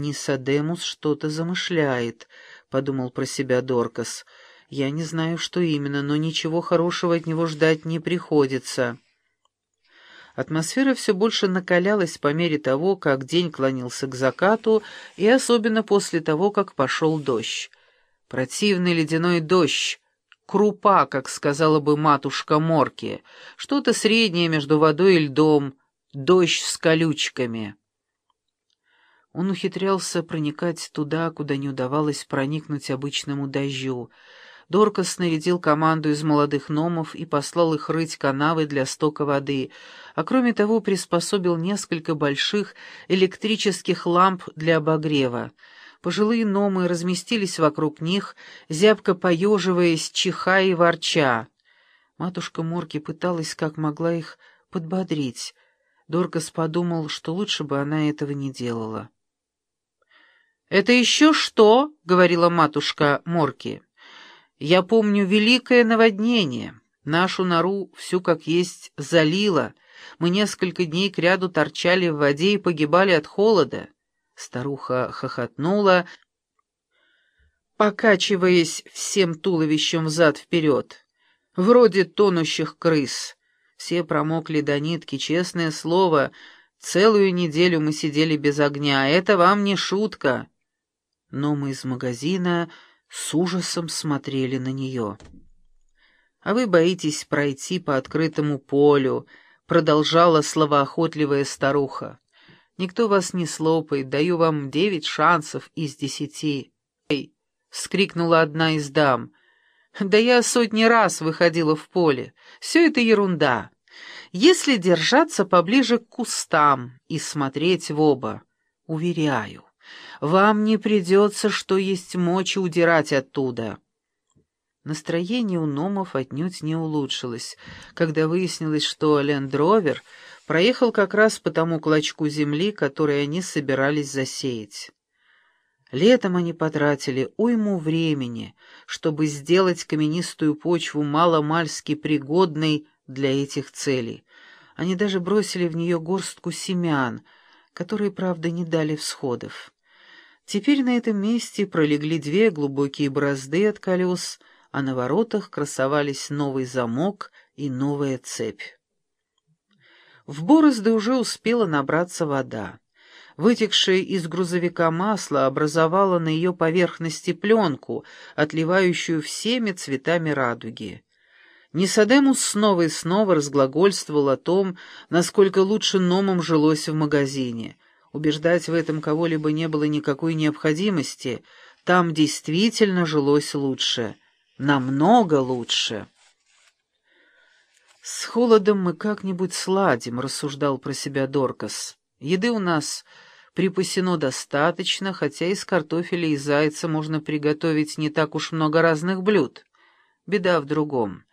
Нисадемус что-то замышляет», — подумал про себя Доркас. «Я не знаю, что именно, но ничего хорошего от него ждать не приходится». Атмосфера все больше накалялась по мере того, как день клонился к закату, и особенно после того, как пошел дождь. Противный ледяной дождь, крупа, как сказала бы матушка Морки, что-то среднее между водой и льдом, дождь с колючками. Он ухитрялся проникать туда, куда не удавалось проникнуть обычному дождю — Дорка снарядил команду из молодых номов и послал их рыть канавы для стока воды, а кроме того приспособил несколько больших электрических ламп для обогрева. Пожилые номы разместились вокруг них, зябко поеживаясь, чихая и ворча. Матушка Морки пыталась как могла их подбодрить. Доркас подумал, что лучше бы она этого не делала. «Это еще что?» — говорила матушка Морки. Я помню великое наводнение. Нашу нору всю как есть залило. Мы несколько дней кряду торчали в воде и погибали от холода. Старуха хохотнула, покачиваясь всем туловищем взад-вперед. Вроде тонущих крыс. Все промокли до нитки, честное слово. Целую неделю мы сидели без огня. Это вам не шутка. Но мы из магазина с ужасом смотрели на нее. «А вы боитесь пройти по открытому полю», — продолжала словоохотливая старуха. «Никто вас не слопает, даю вам девять шансов из десяти». «Эй!» — вскрикнула одна из дам. «Да я сотни раз выходила в поле. Все это ерунда. Если держаться поближе к кустам и смотреть в оба, уверяю, вам не придется, что есть мочи, удирать оттуда». Настроение у Номов отнюдь не улучшилось, когда выяснилось, что Лендровер проехал как раз по тому клочку земли, который они собирались засеять. Летом они потратили уйму времени, чтобы сделать каменистую почву маломальски пригодной для этих целей. Они даже бросили в нее горстку семян, которые, правда, не дали всходов. Теперь на этом месте пролегли две глубокие борозды от колес, а на воротах красовались новый замок и новая цепь. В борозды уже успела набраться вода. Вытекшее из грузовика масло образовало на ее поверхности пленку, отливающую всеми цветами радуги. Нисадемус снова и снова разглагольствовал о том, насколько лучше Номам жилось в магазине — Убеждать в этом кого-либо не было никакой необходимости. Там действительно жилось лучше. Намного лучше. «С холодом мы как-нибудь сладим», — рассуждал про себя Доркас. «Еды у нас припасено достаточно, хотя из картофеля и зайца можно приготовить не так уж много разных блюд. Беда в другом.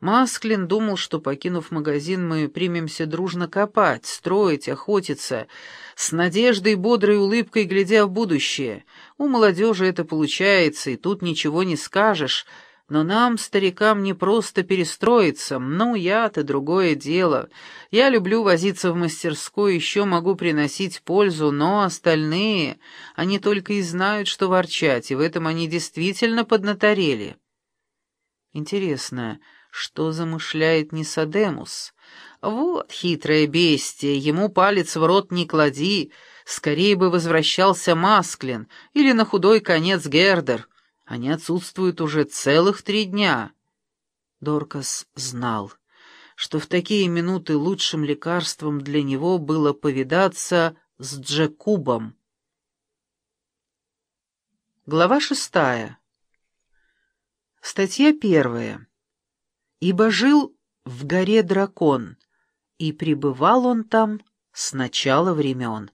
Масклин думал, что, покинув магазин, мы примемся дружно копать, строить, охотиться, с надеждой и бодрой улыбкой глядя в будущее. У молодежи это получается, и тут ничего не скажешь, но нам, старикам, не просто перестроиться. Ну, я-то другое дело. Я люблю возиться в мастерской, еще могу приносить пользу, но остальные, они только и знают, что ворчать, и в этом они действительно поднаторели. Интересно, что замышляет Нисадемус? Вот хитрое бестие, ему палец в рот не клади, скорее бы возвращался Масклин или на худой конец Гердер. Они отсутствуют уже целых три дня. Доркас знал, что в такие минуты лучшим лекарством для него было повидаться с Джекубом. Глава шестая. Статья первая. Ибо жил в горе дракон, и пребывал он там с начала времен.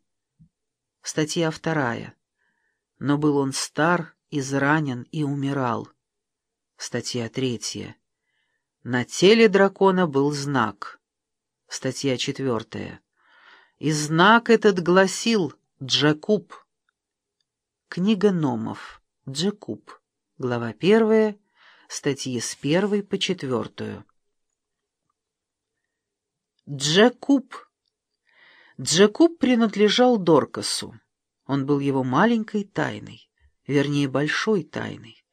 Статья вторая. Но был он стар, изранен и умирал. Статья третья. На теле дракона был знак. Статья четвертая. И знак этот гласил «Джакуб». Книга номов. Джакуб. Глава первая статьи с первой по четвертую. Джекуб. Джекуб принадлежал Доркасу. Он был его маленькой тайной, вернее, большой тайной.